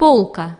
polka